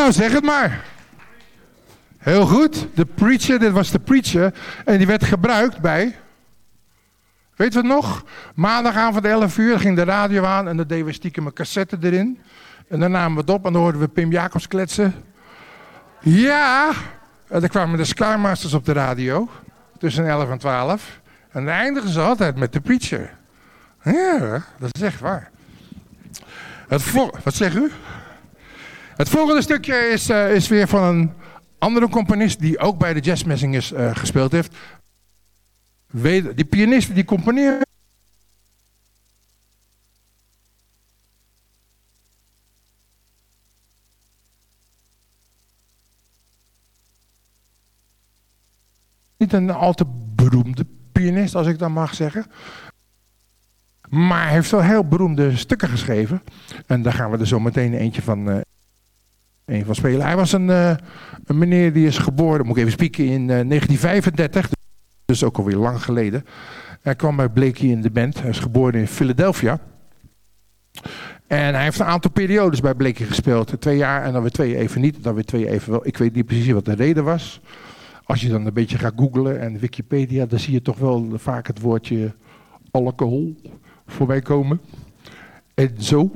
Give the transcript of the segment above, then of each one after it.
Nou, zeg het maar. Heel goed. De Preacher, dit was de Preacher. En die werd gebruikt bij... Weet we nog? Maandagavond 11 uur ging de radio aan en dan deden we stiekem een cassette erin. En dan namen we het op en dan hoorden we Pim Jacobs kletsen. Ja! En dan kwamen de Skymasters op de radio. Tussen 11 en 12. En dan eindigen ze altijd met de Preacher. Ja, dat is echt waar. Het Wat zegt u? Het volgende stukje is, uh, is weer van een andere componist die ook bij de Jazzmessingers uh, gespeeld heeft. Die pianist die componeert. Niet een al te beroemde pianist, als ik dat mag zeggen. Maar hij heeft wel heel beroemde stukken geschreven. En daar gaan we er zo meteen eentje van, uh, een van spelen. Hij was een, uh, een, meneer die is geboren, moet ik even spieken, in uh, 1935. Dus ook alweer lang geleden. Hij kwam bij Blakey in de band. Hij is geboren in Philadelphia. En hij heeft een aantal periodes bij Blakey gespeeld. Twee jaar en dan weer twee even niet. Dan weer twee even wel. Ik weet niet precies wat de reden was. Als je dan een beetje gaat googlen en Wikipedia, dan zie je toch wel vaak het woordje alcohol voorbij komen. En zo.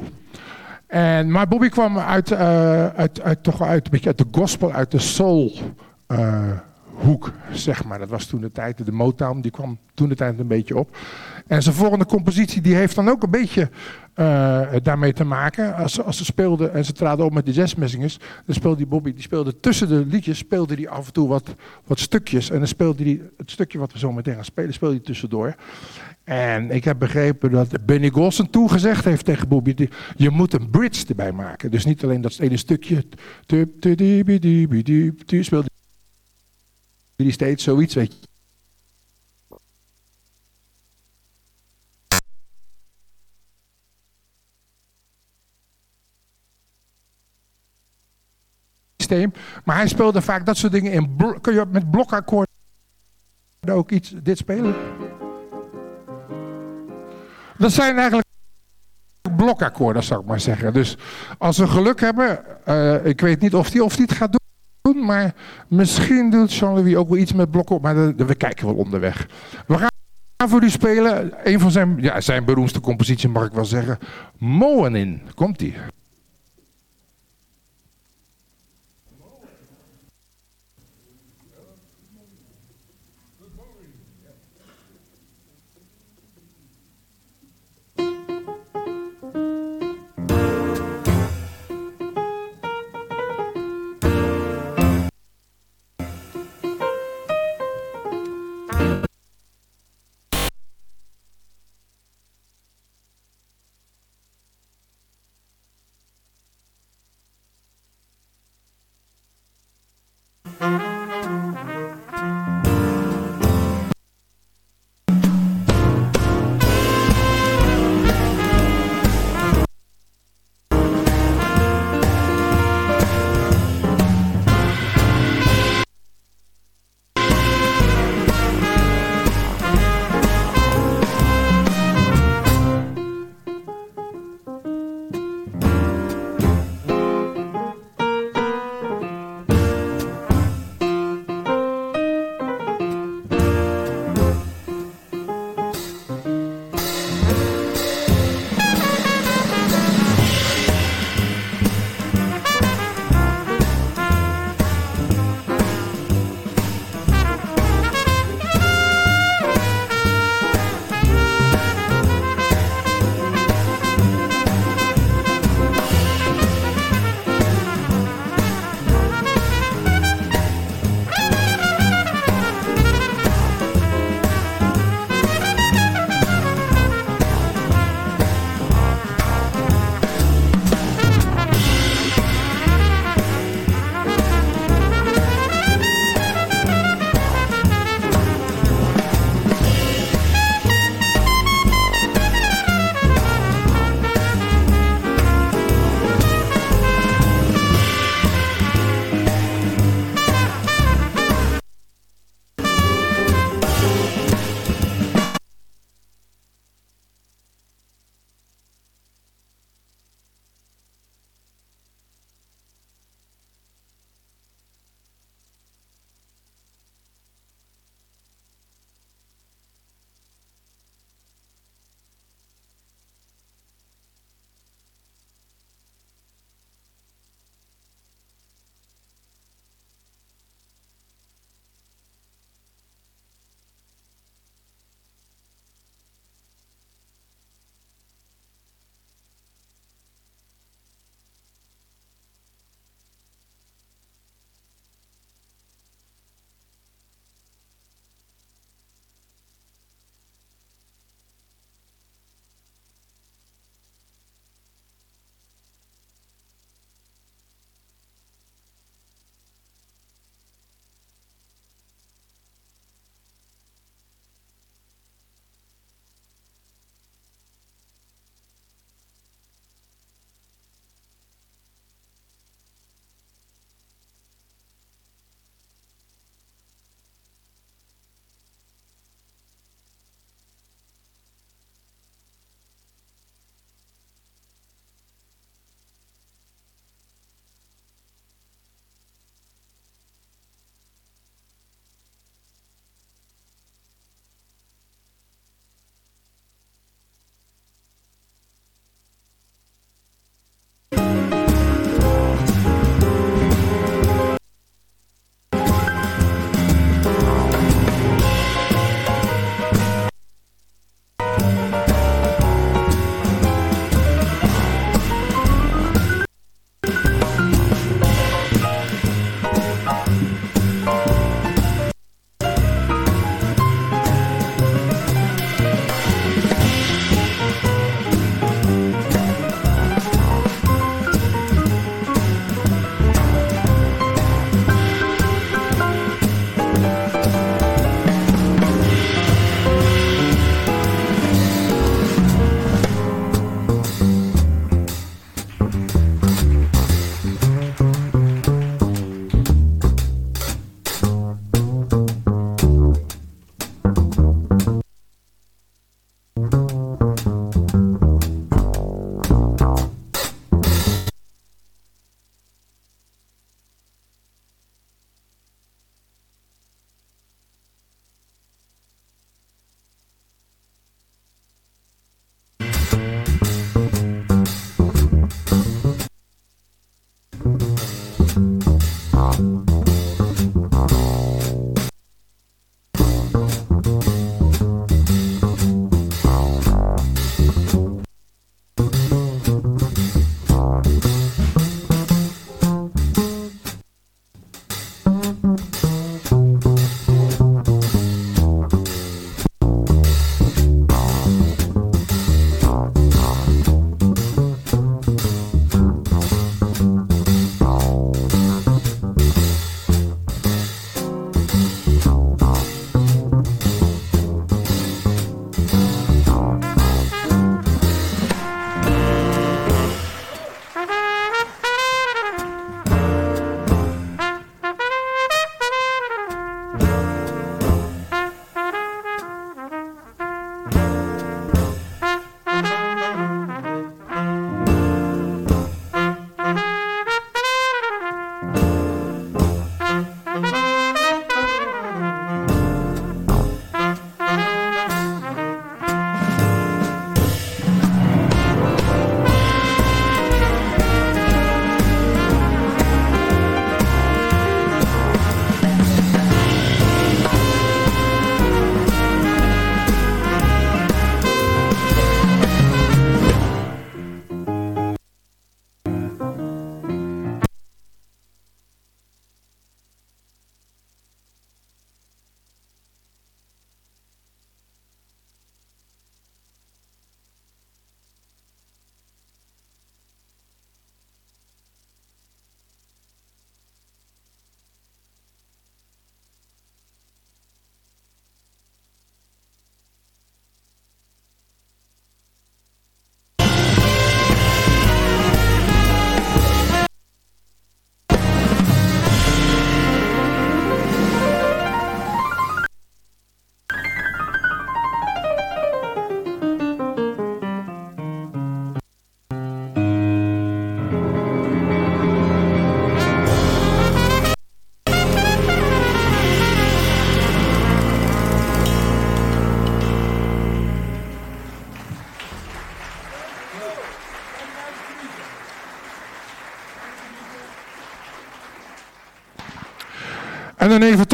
En, maar Bobby kwam uit, uh, uit, uit, toch uit, een beetje uit de gospel, uit de soul uh, hoek, zeg maar. Dat was toen de tijd, de Motown, die kwam toen de tijd een beetje op. En zijn volgende compositie, die heeft dan ook een beetje uh, daarmee te maken. Als, als ze speelden en ze traden op met de jazzmessingers, dan speelde die Bobby, die speelde tussen de liedjes, speelde hij af en toe wat, wat stukjes. En dan speelde hij het stukje wat we zo meteen gaan spelen, speelde hij tussendoor. En ik heb begrepen dat Benny Golson toegezegd heeft tegen Bobby, je moet een bridge erbij maken. Dus niet alleen dat ene stukje, speelde hij steeds zoiets, weet je. Maar hij speelde vaak dat soort dingen in. Kun je met blokakkoorden ook iets dit spelen? Dat zijn eigenlijk blokakkoorden, zou ik maar zeggen. Dus als we geluk hebben, uh, ik weet niet of hij of die het gaat doen, maar misschien doet Jean-Louis ook wel iets met blokken, maar we kijken wel onderweg. We gaan voor u spelen, een van zijn, ja, zijn beroemdste composities mag ik wel zeggen, in. Komt-ie.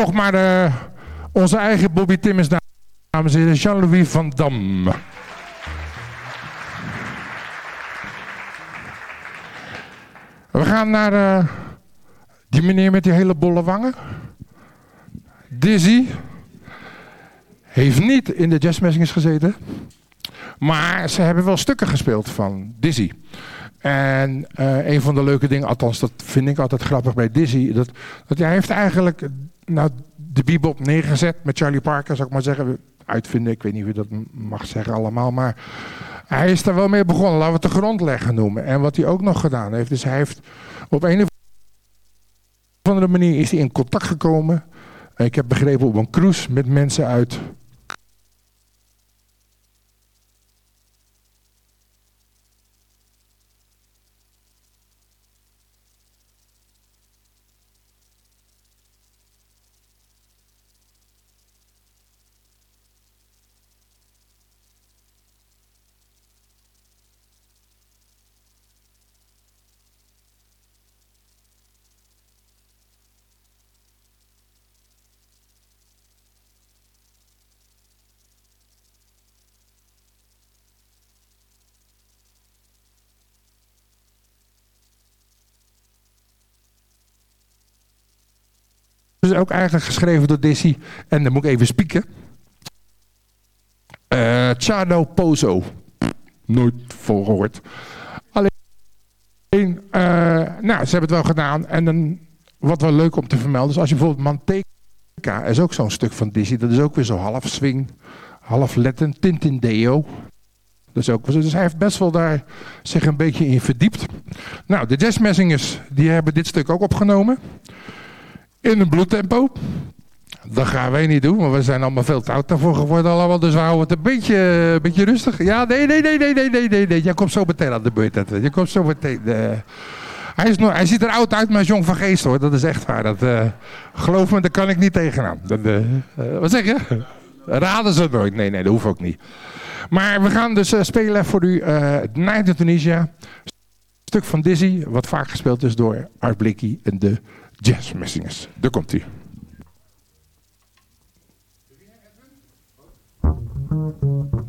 Toch maar uh, onze eigen Bobby Timmers, dames en Jean-Louis van Dam. We gaan naar uh, die meneer met die hele bolle wangen. Dizzy. Heeft niet in de jazzmessings gezeten. Maar ze hebben wel stukken gespeeld van Dizzy. En uh, een van de leuke dingen, althans dat vind ik altijd grappig bij Dizzy, dat, dat hij heeft eigenlijk nou, de bebop neergezet met Charlie Parker, zou ik maar zeggen. Uitvinden, ik weet niet hoe dat mag zeggen allemaal, maar hij is daar wel mee begonnen. Laten we het de grondlegger noemen. En wat hij ook nog gedaan heeft, is hij heeft op een of andere manier is hij in contact gekomen. Ik heb begrepen op een cruise met mensen uit is ook eigenlijk geschreven door Dizzy. En dan moet ik even spieken. Uh, Chano Pozo. Nooit voor gehoord. Alleen, uh, nou, ze hebben het wel gedaan. En dan, wat wel leuk om te vermelden is als je bijvoorbeeld Manteca is ook zo'n stuk van Dizzy. Dat is ook weer zo half swing, half Latin, Tintindeo. Dat ook, dus hij heeft best wel daar zich een beetje in verdiept. Nou, de jazzmessingers die hebben dit stuk ook opgenomen in een bloedtempo. Dat gaan wij niet doen, want we zijn allemaal veel te oud daarvoor geworden allemaal. Dus we houden het een beetje, een beetje rustig. Ja, nee, nee, nee, nee, nee, nee, nee, nee. Je komt zo meteen aan de beurt. Je komt zo meteen... Uh, hij, is nog, hij ziet er oud uit, maar jong van geest hoor. Dat is echt waar. Dat, uh, geloof me, daar kan ik niet tegenaan. Dat, uh, wat zeg je? Raden ze nooit. Nee, nee, dat hoeft ook niet. Maar we gaan dus spelen voor u Night in Tunisia. Een stuk van Dizzy, wat vaak gespeeld is door Art Blicky en de Jazz Messingers. Daar komt hij. Thank you.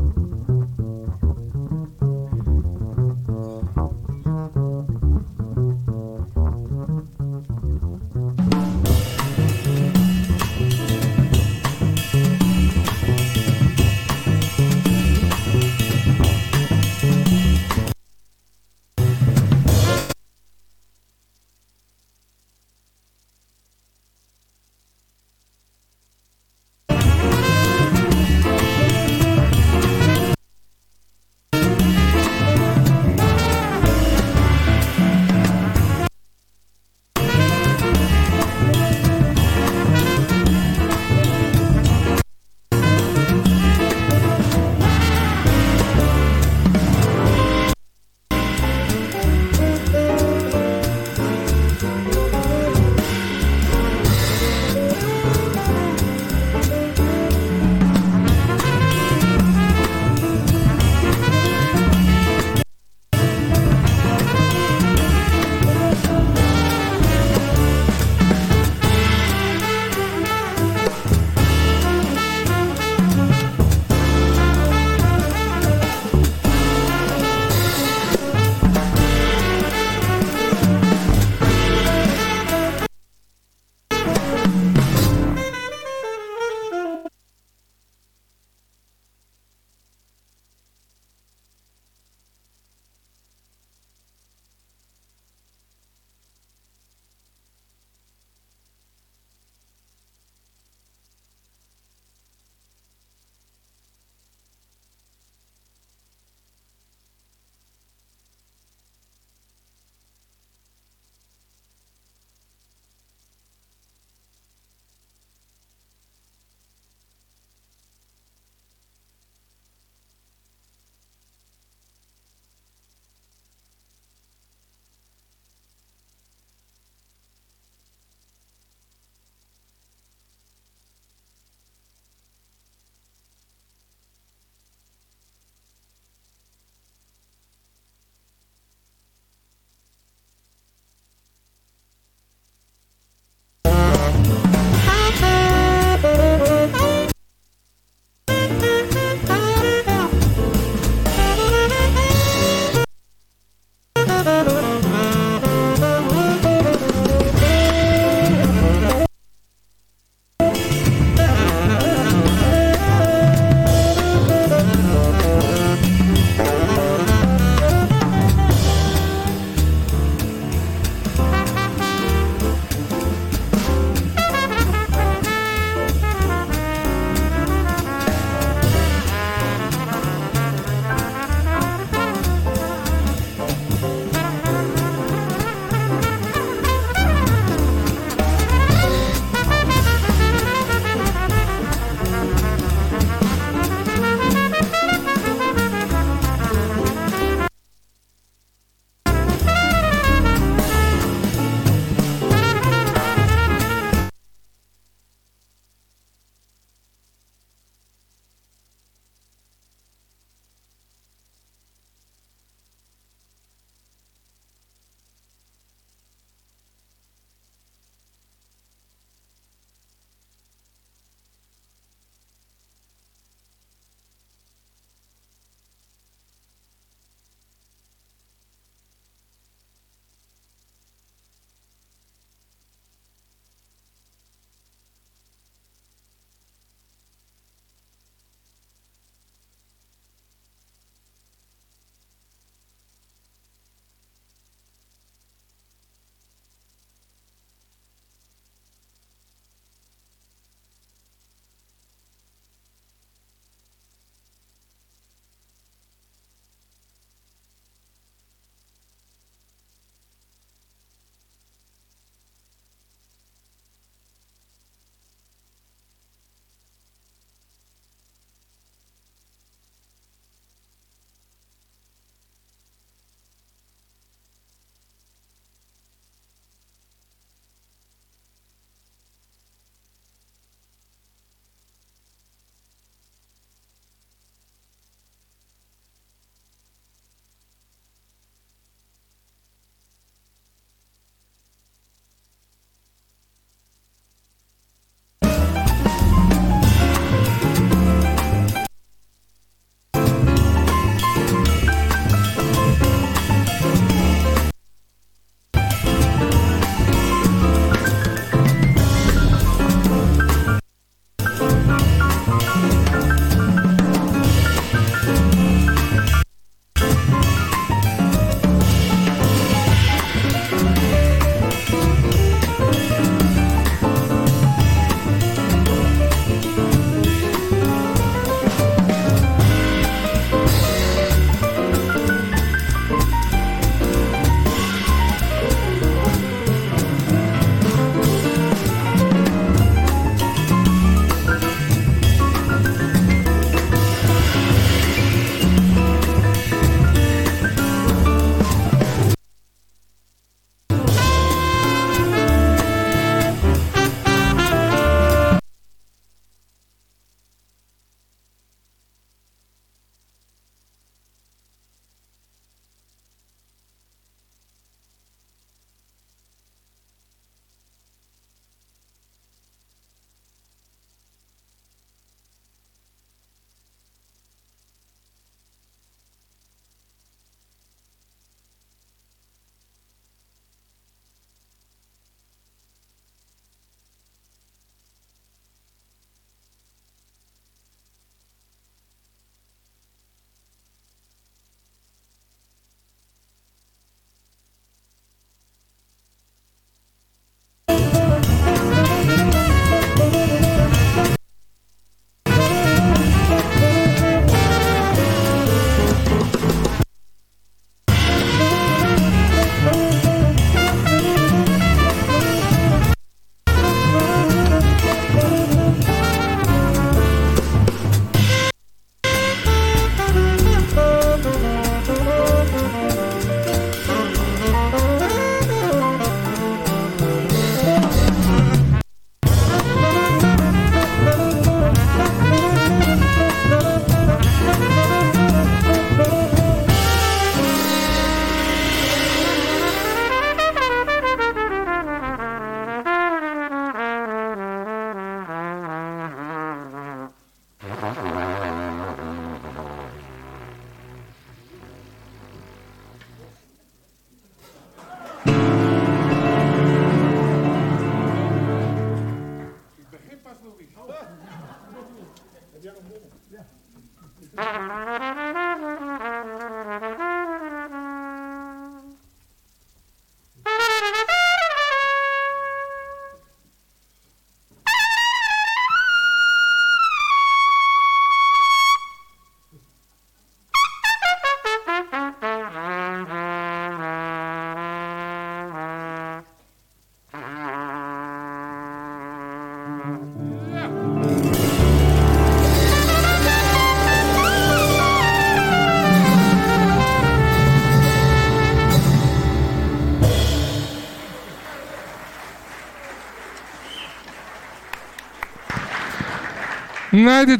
Nee, de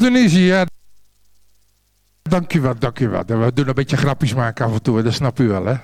wel, dank u wel. We doen een beetje grapjes maken af en toe, dat snap u wel, hè.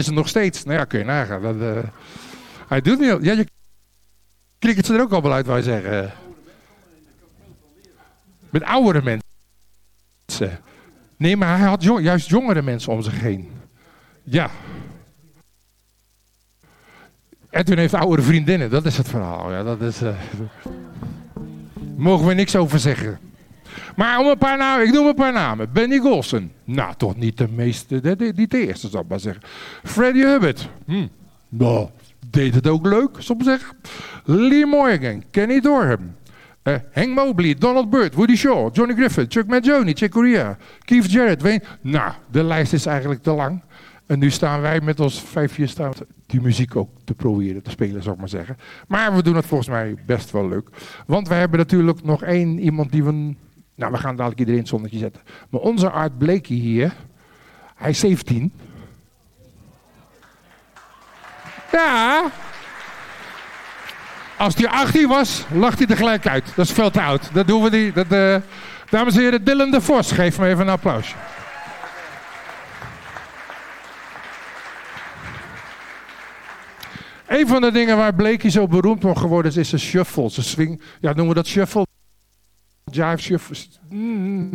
Is het nog steeds. Nou ja, kun je nagaan. Dat, uh, hij doet niet. Ja, je klikt ze er ook al wel uit, wij zeggen. Met oudere mensen. Nee, maar hij had juist jongere mensen om zich heen. Ja. Toen heeft oudere vriendinnen, dat is het verhaal. Ja, dat is, uh, mogen we niks over zeggen. Maar om een paar namen, ik noem een paar namen. Benny Golson. Nou, toch niet de meeste, de, de, niet de eerste zal ik maar zeggen. Freddie Hubbard. Hm. Nou, deed het ook leuk, ik zeggen. Lee Morgan, Kenny Dorham. Uh, Hank Mobley, Donald Byrd, Woody Shaw, Johnny Griffith, Chuck Mangione, Chick Corea, Keith Jarrett, Wayne. Nou, de lijst is eigenlijk te lang. En nu staan wij met ons vijfje staan die muziek ook te proberen te spelen, zou ik maar zeggen. Maar we doen het volgens mij best wel leuk. Want we hebben natuurlijk nog één iemand die we nou, we gaan dadelijk iedereen het zonnetje zetten. Maar onze Art Blakey hier, hij is 17. Ja. Als hij 18 was, lacht hij er gelijk uit. Dat is veel te oud. Dat doen we niet. Dat, uh, dames en heren, Dylan de Vos, geef me even een applausje. Een van de dingen waar Blakey zo beroemd wordt geworden is, is shuffle. Zijn swing. Ja, noemen we dat shuffle? Jive shift. Mm,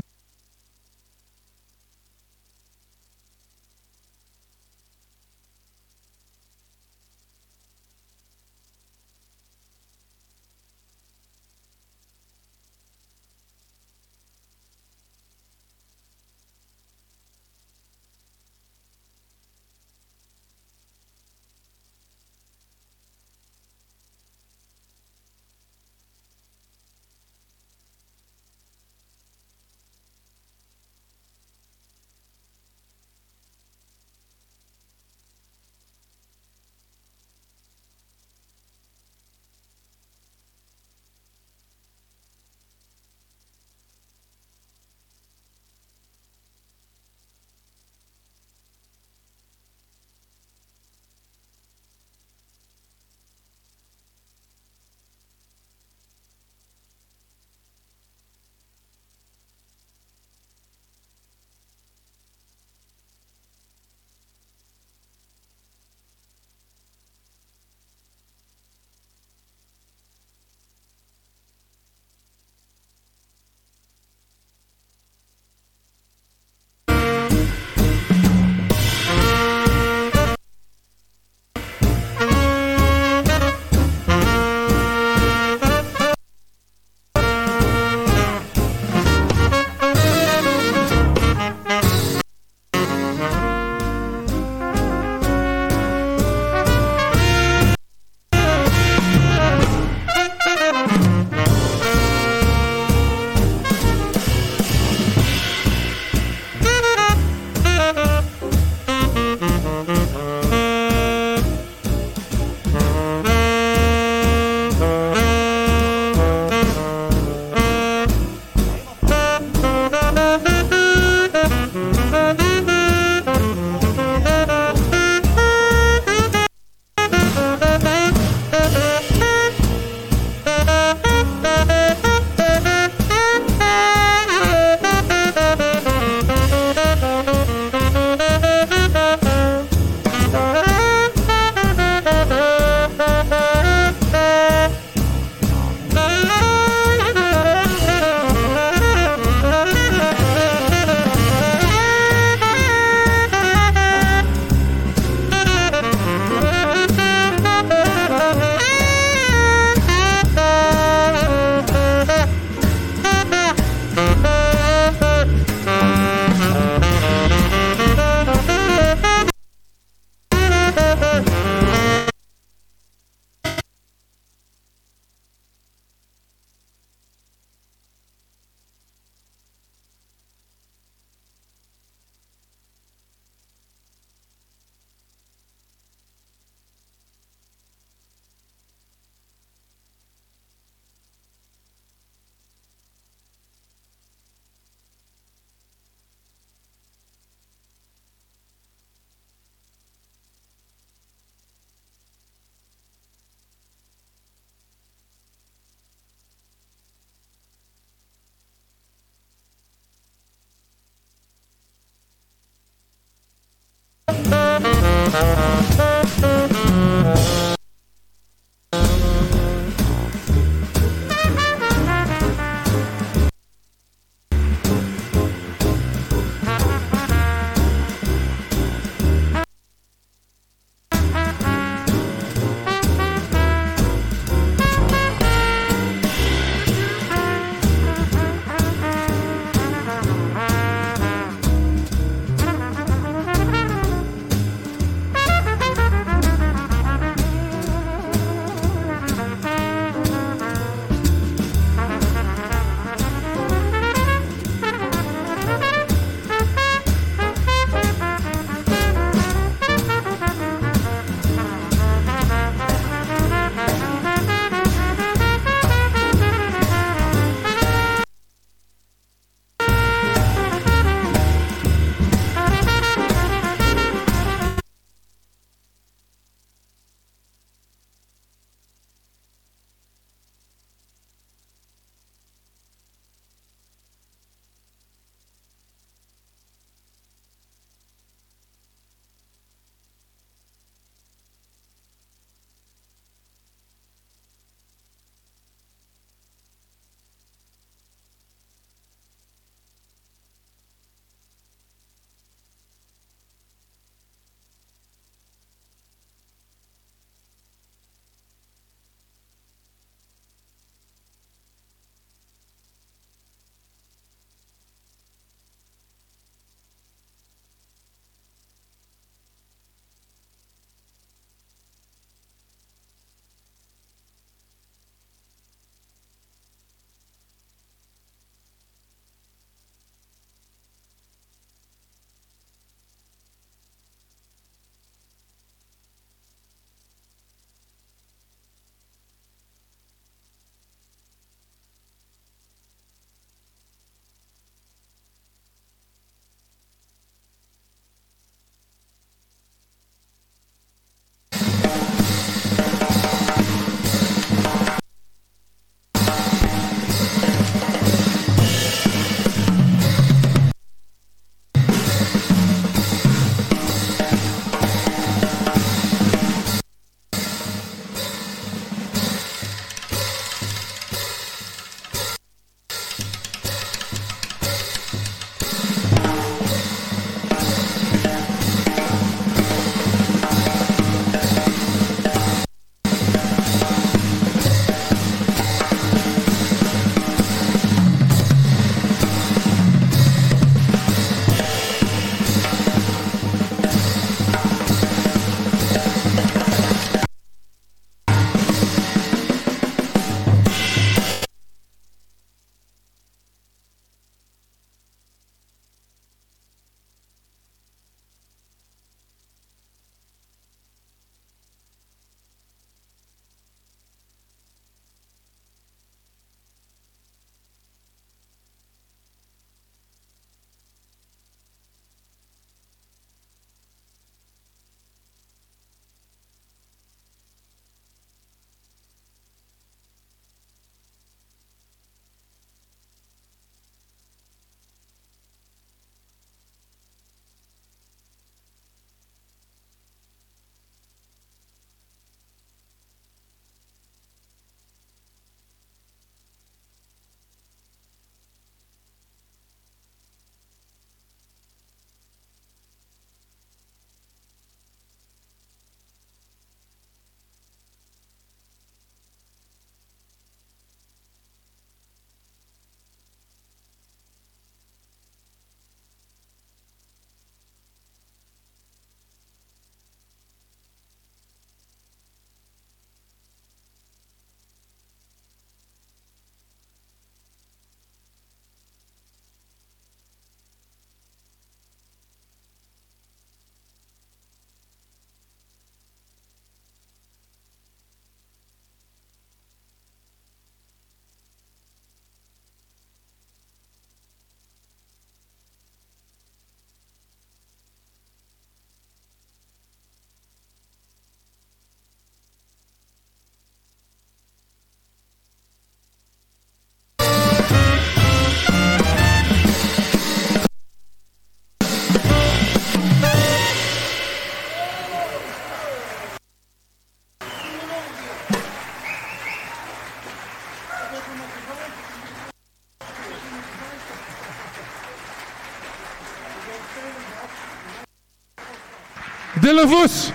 Dillevoes.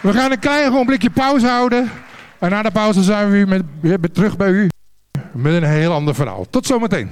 We gaan een klein ogenblikje pauze houden. En na de pauze zijn we weer, met, weer terug bij u. Met een heel ander verhaal. Tot zometeen.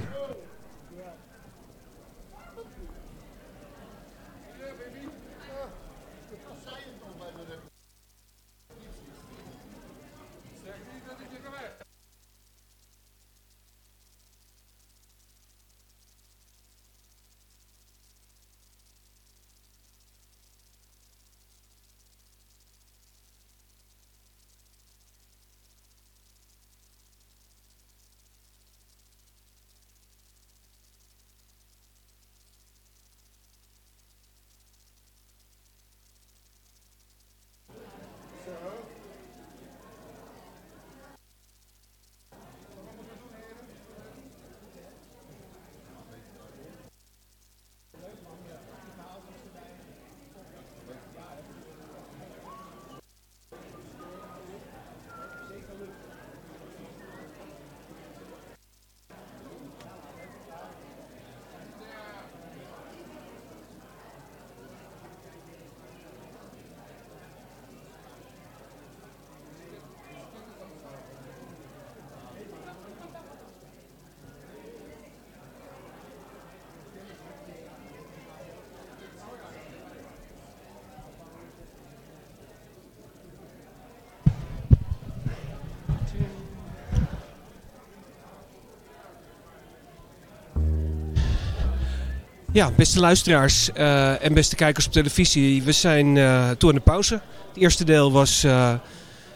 Ja, beste luisteraars uh, en beste kijkers op televisie. We zijn uh, toe aan de pauze. Het eerste deel was, uh,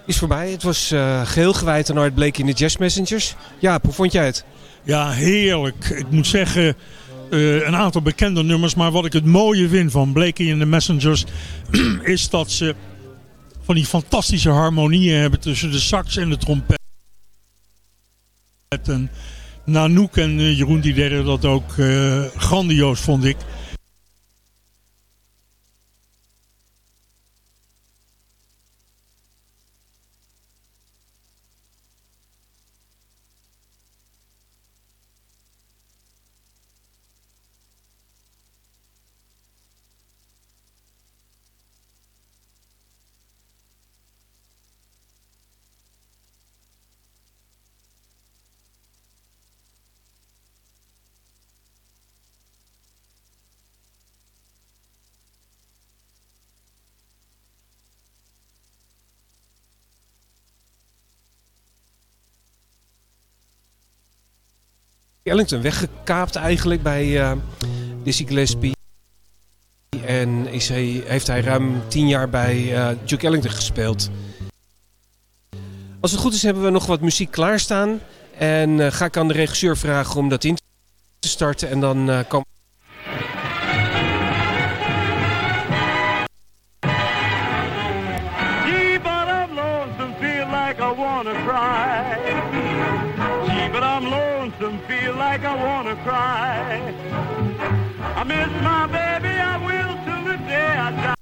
is voorbij. Het was geheel gewijd aan Art Blakey in de Jazz Messengers. Ja, hoe vond jij het? Ja, heerlijk. Ik moet zeggen, een aantal bekende nummers. Maar wat ik het mooie vind van Blakey in de Messengers... is dat ze van die fantastische harmonieën hebben tussen de sax en de trompet. Nanoek en eh, Jeroen die deden dat ook uh, grandioos vond ik. Ellington weggekaapt eigenlijk bij uh, Dizzy Gillespie. En heeft hij ruim tien jaar bij uh, Duke Ellington gespeeld. Als het goed is hebben we nog wat muziek klaarstaan. En uh, ga ik aan de regisseur vragen om dat in te starten. En dan komen... like I wanna cry. I miss my baby, I will till the day I die.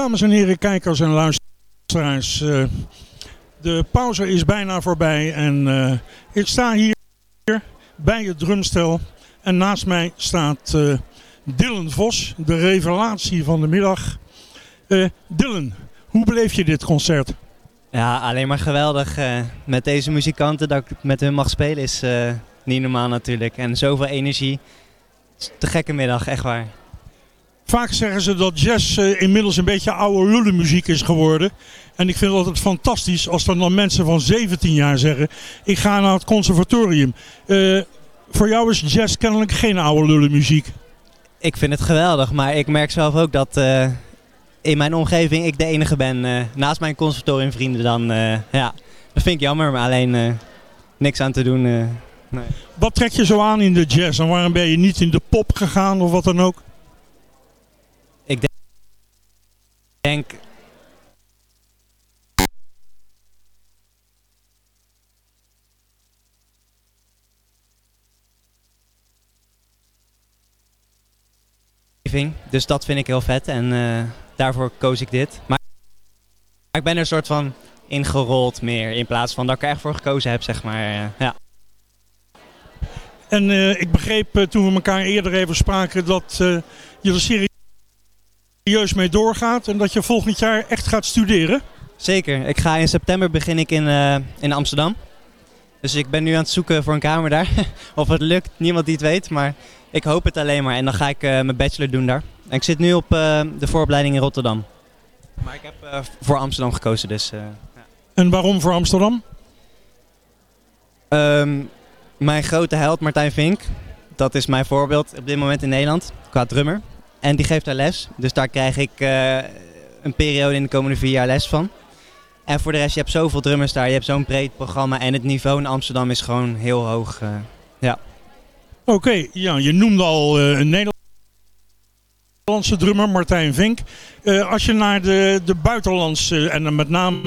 Dames en heren, kijkers en luisteraars. eh, de pauze is bijna voorbij en eh, ik sta hier bij het drumstel. En naast mij staat eh, Dylan Vos, de revelatie van de middag. Dylan, hoe beleef je dit concert? Ja, alleen maar geweldig. met deze muzikanten dat ik met hun mag spelen is niet normaal natuurlijk. En zoveel energie. Het is te gekke middag, echt waar. Vaak zeggen ze dat jazz eh, inmiddels een beetje oude lullenmuziek is geworden. En ik vind het altijd fantastisch als dan mensen van 17 jaar zeggen... ik ga naar het conservatorium. Eh, voor jou is jazz kennelijk geen oude lullenmuziek. Ik vind het geweldig, maar ik merk zelf ook dat eh, in mijn omgeving ik de enige ben. naast mijn conservatoriumvrienden dan, ja, dat vind ik jammer, maar alleen niks aan te doen. eh. Wat trek je zo aan in de jazz en waarom ben je niet in de pop gegaan of wat dan ook? Ik denk Dus dat vind ik heel vet en eh, daarvoor koos ik dit. Maar ik ben er een soort van ingerold meer in plaats van dat ik er echt voor gekozen heb, zeg maar. eh, ja. En eh, ik begreep toen we elkaar eerder even spraken dat je er serieus mee doorgaat en dat je volgend jaar echt gaat studeren. Zeker. Ik ga in september begin ik in, eh, in Amsterdam. Dus ik ben nu aan het zoeken voor een kamer daar. of het lukt, niemand die het weet. Maar ik hoop het alleen maar. En dan ga ik eh, mijn bachelor doen daar. En ik zit nu op eh, de vooropleiding in Rotterdam. Maar ik heb voor Amsterdam gekozen, dus... eh. En waarom voor Amsterdam? Ehm, mijn grote held Martijn Vink. Dat is mijn voorbeeld op dit moment in Nederland. Qua drummer. En die geeft daar les. Dus daar krijg ik eh, een periode in de komende vier jaar les van. En voor de rest, je hebt zoveel drummers daar. Je hebt zo'n breed programma. En het niveau in Amsterdam is gewoon heel hoog. eh. Oké, ja, je noemde al eh, een Nederlandse drummer, Martijn Vink. Als je naar de, de buitenlandse en dan met name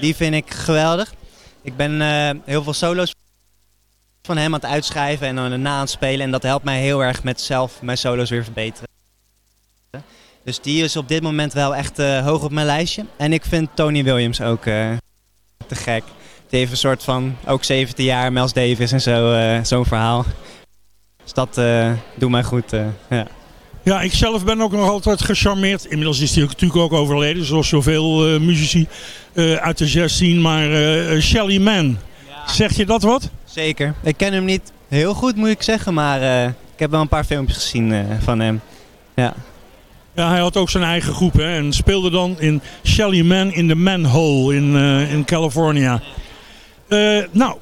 Die vind ik geweldig. Ik ben eh, heel veel solo's van hem aan het uitschrijven en daarna aan het spelen. En dat helpt mij heel erg met zelf mijn solo's weer verbeteren. Dus die is op dit moment wel echt eh, hoog op mijn lijstje. En ik vind Tony Williams ook eh, te gek. Die heeft een soort van, ook 17 jaar, Miles Davis en zo, zo'n verhaal. Dus dat doet mij goed. ja. Ja, ik zelf ben ook nog altijd gecharmeerd. Inmiddels is hij natuurlijk ook overleden, zoals zoveel eh muzici eh, uit de jazz zien. Maar eh, Shelly Man, zeg je dat wat? Zeker. Ik ken hem niet heel goed, moet ik zeggen. Maar ik heb wel een paar filmpjes gezien van hem. Ja. Ja, hij had ook zijn eigen groep hè, en speelde dan in Shelly Man in the Manhole in, in California. Nou,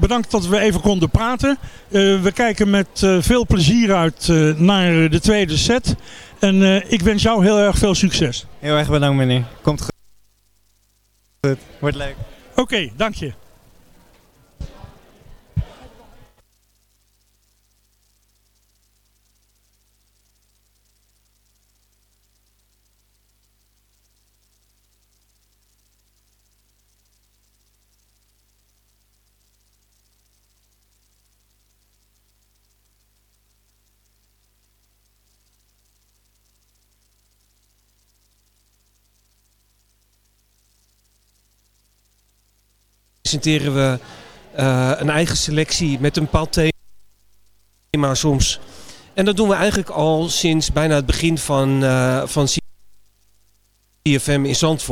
bedankt dat we even konden praten. Eh, we kijken met eh, veel plezier uit eh, naar de tweede set. En ik wens jou heel erg veel succes. Heel erg bedankt meneer. Komt goed. Goed. Wordt leuk. Oké, dank je. Presenteren we eh, een eigen selectie met een bepaald thema soms. En dat doen we eigenlijk al sinds bijna het begin van, eh van CFM in Zandvoort.